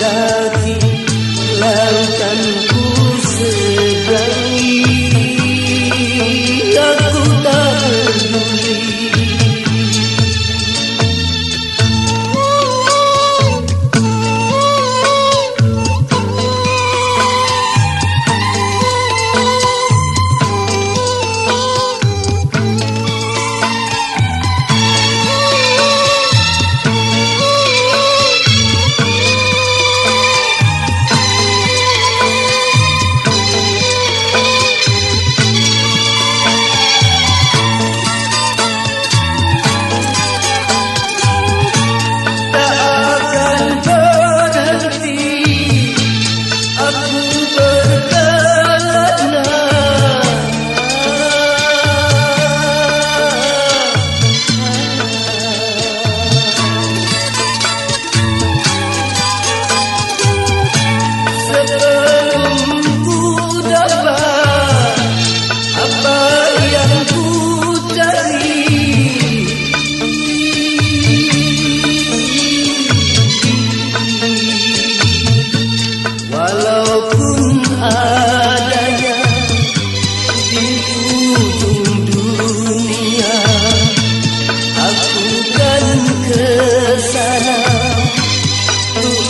daki Lautan ku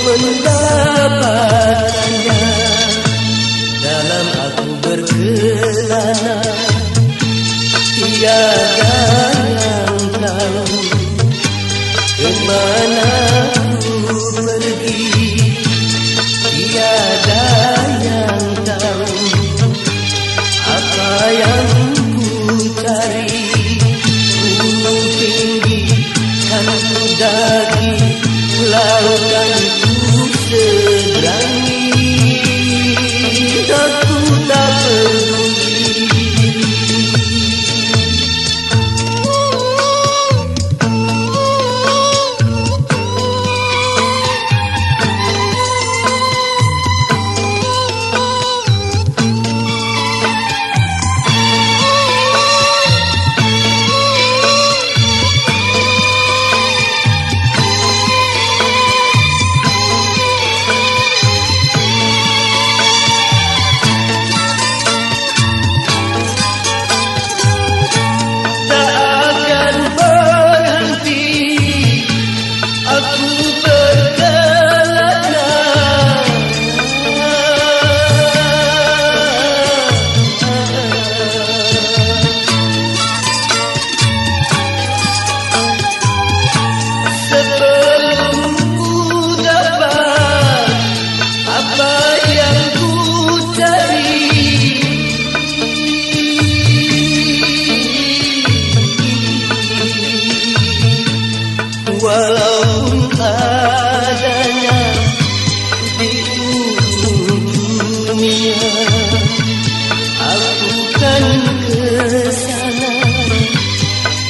mendapatkannya dalam aku berkelana tiada yang tahu kemana ku pergi tiada yang tahu apa yang ku cari gunung tinggi kan ku daki lautan Moses. Dunia aku kan kesana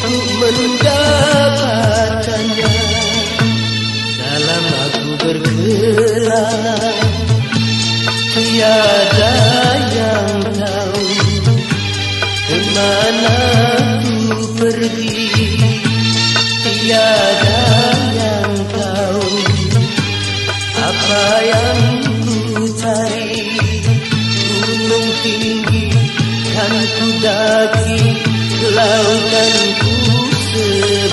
untuk mendapatkannya dalam aku berkelana tiada yang tahu kemana ku pergi tiada yang tahu apa yang Akan ku daki lautan ku sedih